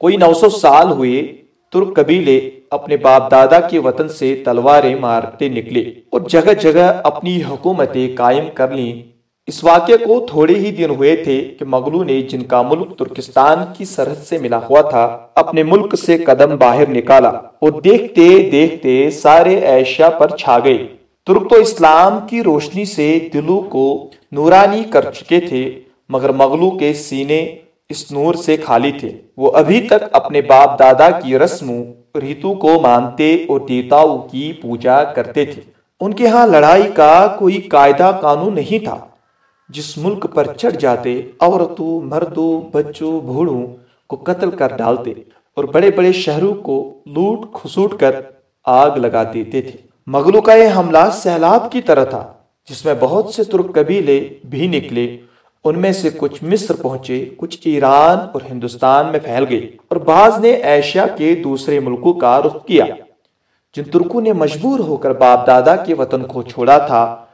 کوئی نو سو سال ہوئے ترک قبیلے اپنے باپ دادا کے وطن سے تلواریں مارتے نکلے اور جگہ جگہ اپنی حکومتیں قائم کر لیں۔ اس واقعے کو تھوڑے ہی دن ہوئے تھے کہ مغلو نے جن کا ملک ترکستان کی سرحد سے ملا ہوا تھا، اپنے ملک سے قدم باہر نکالا اور دیکھتے دیکھتے سارے ایشیا پر چھا گئے۔ ترک تو اسلام کی روشنی سے دلوں کو نورانی کر چکے تھے، مگر مغلو کے سینے اس نور سے خالی تھے۔ وہ ابھی تک اپنے باپ دادا کی رسموں ریتو کو مانتے اور دیتاؤں کی پوجا کرتے تھے۔ ان کے ہاں لڑائی کا کوئی قاعدہ قانون نہیں تھا۔ جس ملک پر چڑھ جاتے عورتوں، مردوں، بچوں بھوڑوں کو قتل کر ڈالتے اور بڑے بڑے شہروں کو لوٹ کھسوٹ کر آگ لگا دیتے تھے۔ مغلو کا یہ حملہ سیلاب کی طرح تھا، جس میں بہت سے ترک قبیلے بھی نکلے ان میں سے کچھ مصر پہنچے، کچھ ایران اور ہندوستان میں پھیل گئے اور بعض نے ایشیا کے دوسرے ملکوں کا رخ کیا۔ جن ترکوں نے مجبور ہو کر باپ دادا کے وطن کو چھوڑا تھا،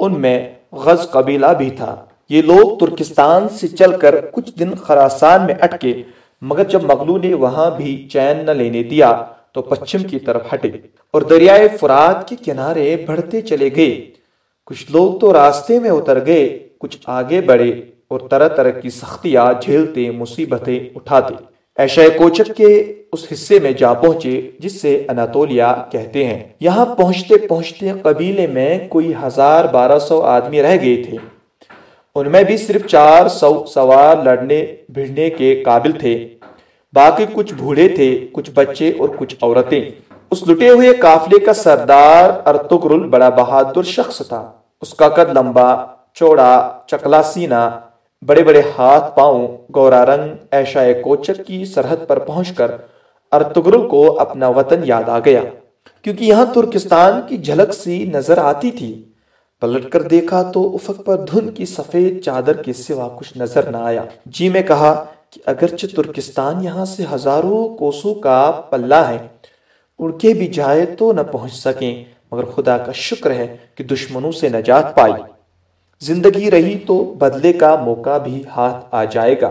ان میں غز قبیلہ بھی تھا۔ یہ لوگ ترکستان سے چل کر کچھ دن خراسان میں اٹکے، مگر جب مغلو نے وہاں بھی چین نہ لینے دیا، تو پچھم کی طرف ہٹے اور دریائے فرات کے کنارے بڑھتے چلے گئے۔ کچھ لوگ تو راستے میں اتر گئے، کچھ آگے بڑھے اور طرح طرح کی سختیاں جھیلتے، مصیبتیں اٹھاتے۔ ایشا کوچک کے اس حصے میں جا پہنچے، جس سے اناتولیا کہتے ہیں۔ یہاں پہنچتے پہنچتے قبیلے میں کوئی ہزار بارہ سو آدمی رہ گئے تھے۔ ان میں بھی صرف چار سو سوار لڑنے، بھیڑنے کے قابل تھے۔ باقی کچھ بھوڑے تھے، کچھ بچے اور کچھ عورتیں۔ اس لٹے ہوئے قافلے کا سردار ارتگرل بڑا بہادر شخص تھا۔ اس کا قد لمبا، چوڑا، چکلا سینہ، بڑے بڑے ہاتھ پاؤں، گورا رنگ ایشا کوچک کی سرحد پر پہنچ کر ارتگرل کو اپنا وطن یاد آ گیا۔ کیونکہ یہاں ترکستان کی جھلک سی نظر آتی تھی۔ پلٹ کر دیکھا تو افق پر دھن کی سفید چادر کے سوا کچھ نظر نہ آیا۔ جی میں کہا کہ اگرچہ ترکستان یہاں سے ہزاروں کوسوں کا پلہ ہے اڑ کے بھی جائے تو نہ پہنچ سکیں، مگر خدا کا شکر ہے کہ دشمنوں سے نجات پائی۔ زندگی رہی تو بدلے کا موقع بھی ہاتھ آ جائے گا۔